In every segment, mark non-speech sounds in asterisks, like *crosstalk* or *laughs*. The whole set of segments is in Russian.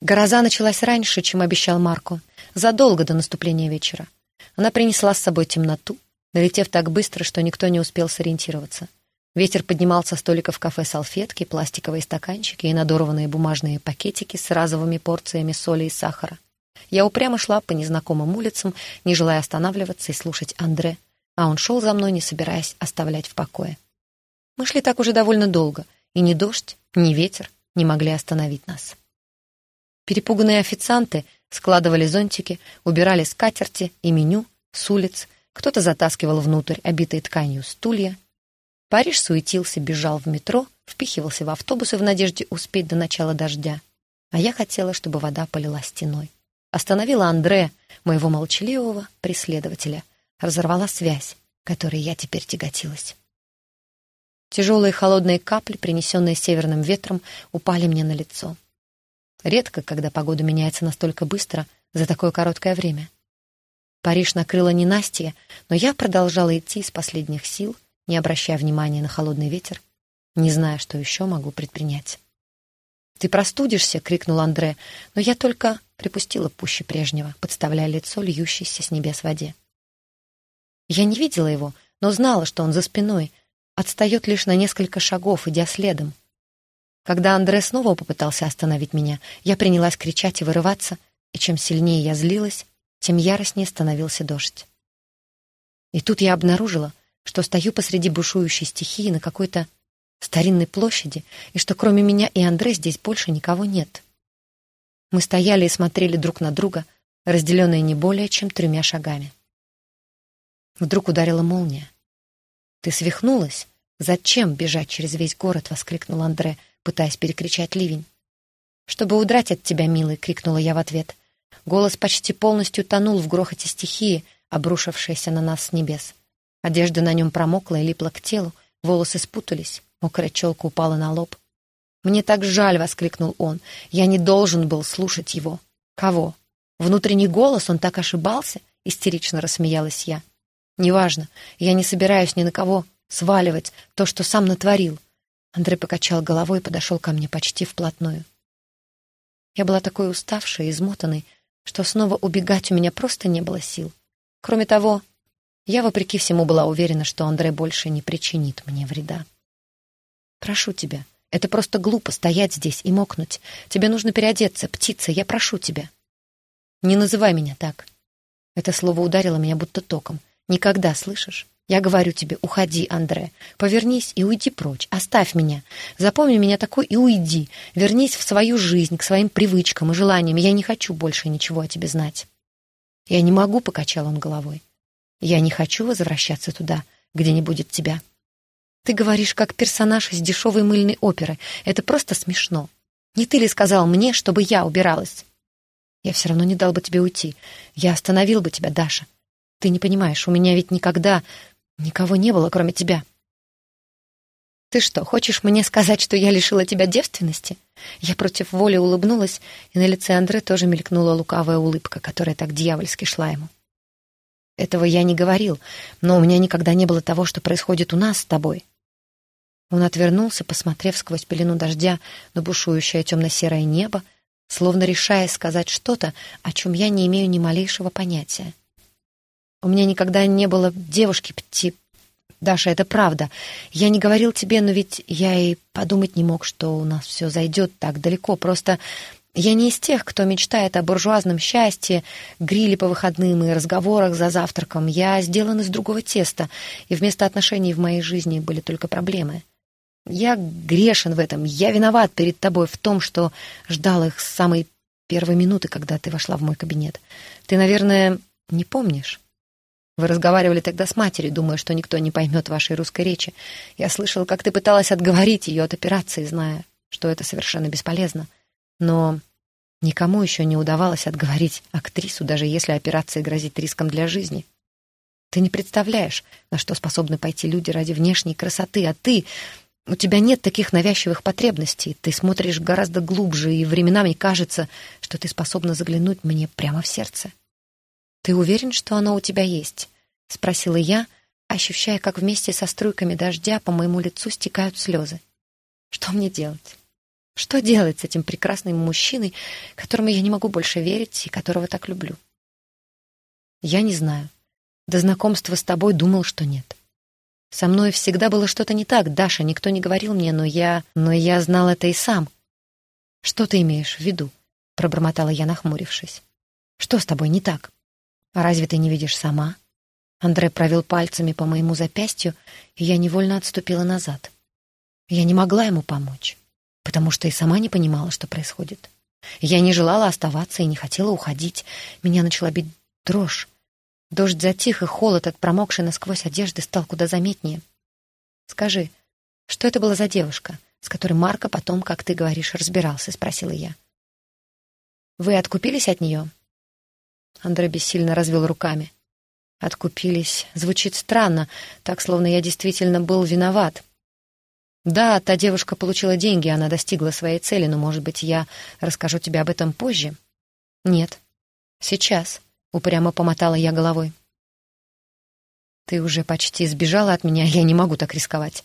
Гроза началась раньше, чем обещал Марко, задолго до наступления вечера. Она принесла с собой темноту, налетев так быстро, что никто не успел сориентироваться. Ветер поднимал со столика в кафе салфетки, пластиковые стаканчики и надорванные бумажные пакетики с разовыми порциями соли и сахара. Я упрямо шла по незнакомым улицам, не желая останавливаться и слушать Андре, а он шел за мной, не собираясь оставлять в покое. Мы шли так уже довольно долго, и ни дождь, ни ветер не могли остановить нас. Перепуганные официанты складывали зонтики, убирали скатерти и меню с улиц, кто-то затаскивал внутрь обитые тканью стулья. Париж суетился, бежал в метро, впихивался в автобусы в надежде успеть до начала дождя. А я хотела, чтобы вода полила стеной. Остановила Андре, моего молчаливого преследователя, разорвала связь, которой я теперь тяготилась. Тяжелые холодные капли, принесенные северным ветром, упали мне на лицо. Редко, когда погода меняется настолько быстро за такое короткое время. Париж накрыло ненастье, но я продолжала идти из последних сил, не обращая внимания на холодный ветер, не зная, что еще могу предпринять. «Ты простудишься!» — крикнул Андре, но я только припустила пуще прежнего, подставляя лицо льющейся с небес воде. Я не видела его, но знала, что он за спиной, отстает лишь на несколько шагов, идя следом. Когда Андре снова попытался остановить меня, я принялась кричать и вырываться, и чем сильнее я злилась, тем яростнее становился дождь. И тут я обнаружила, что стою посреди бушующей стихии на какой-то старинной площади, и что кроме меня и Андре здесь больше никого нет. Мы стояли и смотрели друг на друга, разделенные не более чем тремя шагами. Вдруг ударила молния. «Ты свихнулась? Зачем бежать через весь город?» — воскликнул Андре, пытаясь перекричать ливень. «Чтобы удрать от тебя, милый!» — крикнула я в ответ. Голос почти полностью тонул в грохоте стихии, обрушившейся на нас с небес. Одежда на нем промокла и липла к телу, волосы спутались, мокрая челка упала на лоб. «Мне так жаль!» — воскликнул он. «Я не должен был слушать его». «Кого?» «Внутренний голос, он так ошибался?» — истерично рассмеялась я. «Неважно, я не собираюсь ни на кого сваливать то, что сам натворил». Андрей покачал головой и подошел ко мне почти вплотную. Я была такой уставшей и измотанной, что снова убегать у меня просто не было сил. Кроме того, я, вопреки всему, была уверена, что Андрей больше не причинит мне вреда. «Прошу тебя, это просто глупо стоять здесь и мокнуть. Тебе нужно переодеться, птица, я прошу тебя». «Не называй меня так». Это слово ударило меня будто током. «Никогда, слышишь? Я говорю тебе, уходи, Андре. Повернись и уйди прочь. Оставь меня. Запомни меня такой и уйди. Вернись в свою жизнь, к своим привычкам и желаниям. Я не хочу больше ничего о тебе знать. Я не могу, — покачал он головой. Я не хочу возвращаться туда, где не будет тебя. Ты говоришь, как персонаж из дешевой мыльной оперы. Это просто смешно. Не ты ли сказал мне, чтобы я убиралась? Я все равно не дал бы тебе уйти. Я остановил бы тебя, Даша. Ты не понимаешь, у меня ведь никогда Никого не было, кроме тебя. Ты что, хочешь мне сказать, что я лишила тебя девственности? Я против воли улыбнулась, и на лице Андре тоже мелькнула лукавая улыбка, которая так дьявольски шла ему. Этого я не говорил, но у меня никогда не было того, что происходит у нас с тобой. Он отвернулся, посмотрев сквозь пелену дождя на бушующее темно-серое небо, словно решая сказать что-то, о чем я не имею ни малейшего понятия. У меня никогда не было девушки, тип... Даша, это правда. Я не говорил тебе, но ведь я и подумать не мог, что у нас все зайдет так далеко. Просто я не из тех, кто мечтает о буржуазном счастье, гриле по выходным и разговорах за завтраком. Я сделан из другого теста, и вместо отношений в моей жизни были только проблемы. Я грешен в этом. Я виноват перед тобой в том, что ждал их с самой первой минуты, когда ты вошла в мой кабинет. Ты, наверное, не помнишь? Вы разговаривали тогда с матерью, думая, что никто не поймет вашей русской речи. Я слышал, как ты пыталась отговорить ее от операции, зная, что это совершенно бесполезно. Но никому еще не удавалось отговорить актрису, даже если операция грозит риском для жизни. Ты не представляешь, на что способны пойти люди ради внешней красоты, а ты... У тебя нет таких навязчивых потребностей, ты смотришь гораздо глубже, и временами кажется, что ты способна заглянуть мне прямо в сердце. «Ты уверен, что оно у тебя есть?» — спросила я, ощущая, как вместе со струйками дождя по моему лицу стекают слезы. «Что мне делать? Что делать с этим прекрасным мужчиной, которому я не могу больше верить и которого так люблю? Я не знаю. До знакомства с тобой думал, что нет. Со мной всегда было что-то не так, Даша, никто не говорил мне, но я... Но я знал это и сам. Что ты имеешь в виду? Пробормотала я, нахмурившись. Что с тобой не так? А разве ты не видишь сама? Андре провел пальцами по моему запястью, и я невольно отступила назад. Я не могла ему помочь, потому что и сама не понимала, что происходит. Я не желала оставаться и не хотела уходить. Меня начала бить дрожь. Дождь затих, и холод от промокшей насквозь одежды стал куда заметнее. «Скажи, что это была за девушка, с которой Марко потом, как ты говоришь, разбирался?» — спросила я. «Вы откупились от нее?» Андрей бессильно развел руками. «Откупились. Звучит странно, так, словно я действительно был виноват. Да, та девушка получила деньги, она достигла своей цели, но, может быть, я расскажу тебе об этом позже?» «Нет. Сейчас». — упрямо помотала я головой. «Ты уже почти сбежала от меня, *laughs* я не могу так рисковать.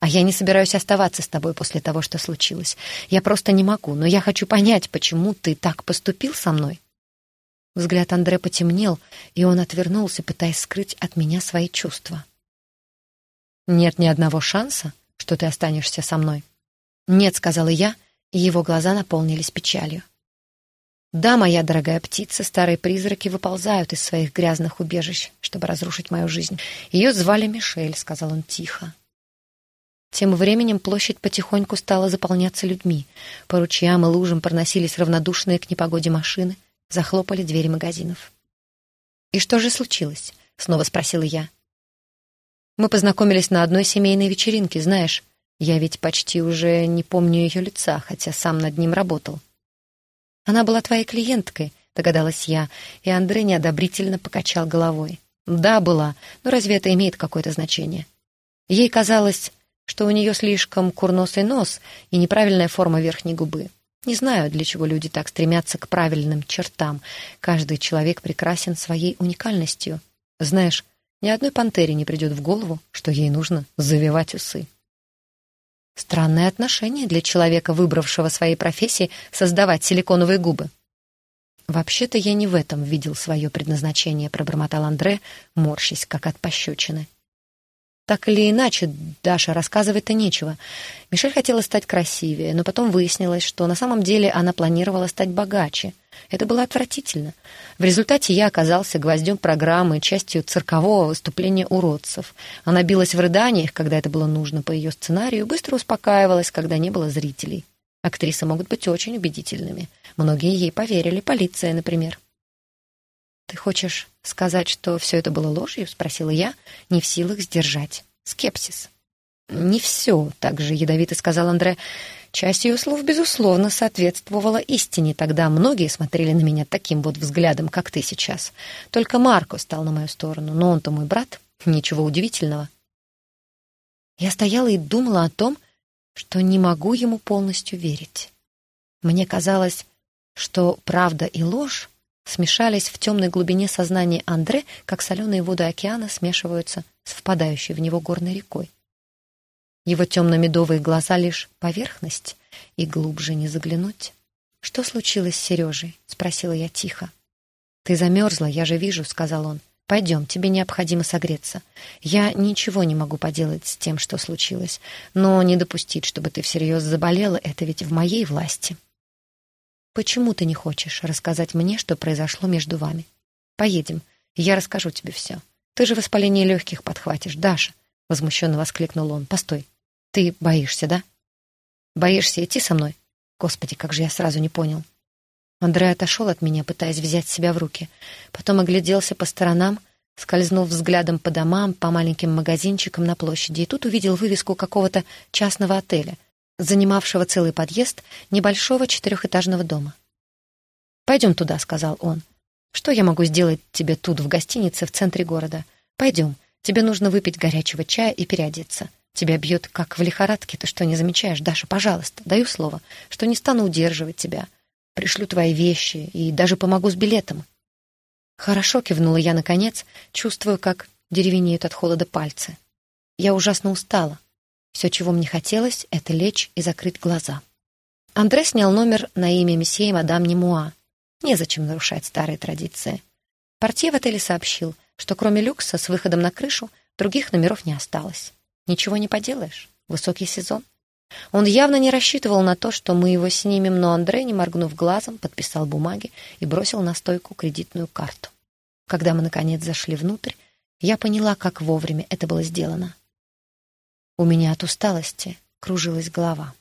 А я не собираюсь оставаться с тобой после того, что случилось. Я просто не могу, но я хочу понять, почему ты так поступил со мной». Взгляд Андре потемнел, и он отвернулся, пытаясь скрыть от меня свои чувства. «Нет ни одного шанса, что ты останешься со мной?» «Нет», — сказала я, и его глаза наполнились печалью. Да, моя дорогая птица, старые призраки выползают из своих грязных убежищ, чтобы разрушить мою жизнь. Ее звали Мишель, сказал он тихо. Тем временем площадь потихоньку стала заполняться людьми. По ручьям и лужам проносились равнодушные к непогоде машины, захлопали двери магазинов. «И что же случилось?» — снова спросила я. «Мы познакомились на одной семейной вечеринке, знаешь. Я ведь почти уже не помню ее лица, хотя сам над ним работал. «Она была твоей клиенткой», — догадалась я, и Андрей неодобрительно покачал головой. «Да, была, но разве это имеет какое-то значение?» Ей казалось, что у нее слишком курносый нос и неправильная форма верхней губы. Не знаю, для чего люди так стремятся к правильным чертам. Каждый человек прекрасен своей уникальностью. Знаешь, ни одной пантере не придет в голову, что ей нужно завивать усы. Странное отношение для человека, выбравшего своей профессии создавать силиконовые губы. «Вообще-то я не в этом видел свое предназначение», — пробормотал Андре, морщась, как от пощечины. Так или иначе, Даша рассказывать-то нечего. Мишель хотела стать красивее, но потом выяснилось, что на самом деле она планировала стать богаче. Это было отвратительно. В результате я оказался гвоздем программы, частью циркового выступления уродцев. Она билась в рыданиях, когда это было нужно по ее сценарию, быстро успокаивалась, когда не было зрителей. Актрисы могут быть очень убедительными. Многие ей поверили, полиция, например. «Ты хочешь сказать, что все это было ложью?» — спросила я, не в силах сдержать скепсис. «Не все», — также ядовито сказал Андре. Часть ее слов, безусловно, соответствовала истине. Тогда многие смотрели на меня таким вот взглядом, как ты сейчас. Только Марко стал на мою сторону, но он-то мой брат. Ничего удивительного. Я стояла и думала о том, что не могу ему полностью верить. Мне казалось, что правда и ложь смешались в темной глубине сознания Андре, как соленые воды океана смешиваются с впадающей в него горной рекой. Его темно-медовые глаза лишь поверхность, и глубже не заглянуть. «Что случилось с Сережей?» — спросила я тихо. «Ты замерзла, я же вижу», — сказал он. «Пойдем, тебе необходимо согреться. Я ничего не могу поделать с тем, что случилось, но не допустить, чтобы ты всерьез заболела, это ведь в моей власти». Почему ты не хочешь рассказать мне, что произошло между вами? Поедем, я расскажу тебе все. Ты же воспаление легких подхватишь, Даша, — возмущенно воскликнул он. Постой, ты боишься, да? Боишься идти со мной? Господи, как же я сразу не понял. Андрей отошел от меня, пытаясь взять себя в руки. Потом огляделся по сторонам, скользнул взглядом по домам, по маленьким магазинчикам на площади, и тут увидел вывеску какого-то частного отеля занимавшего целый подъезд небольшого четырехэтажного дома. «Пойдем туда», — сказал он. «Что я могу сделать тебе тут, в гостинице, в центре города? Пойдем, тебе нужно выпить горячего чая и переодеться. Тебя бьет, как в лихорадке, ты что, не замечаешь? Даша, пожалуйста, даю слово, что не стану удерживать тебя. Пришлю твои вещи и даже помогу с билетом». «Хорошо», — кивнула я наконец, чувствую, как деревенеют от холода пальцы. Я ужасно устала. Все, чего мне хотелось, это лечь и закрыть глаза. Андре снял номер на имя месье мадам Немуа. Незачем нарушать старые традиции. Портье в отеле сообщил, что кроме люкса с выходом на крышу других номеров не осталось. Ничего не поделаешь. Высокий сезон. Он явно не рассчитывал на то, что мы его снимем, но Андре, не моргнув глазом, подписал бумаги и бросил на стойку кредитную карту. Когда мы, наконец, зашли внутрь, я поняла, как вовремя это было сделано. У меня от усталости кружилась голова.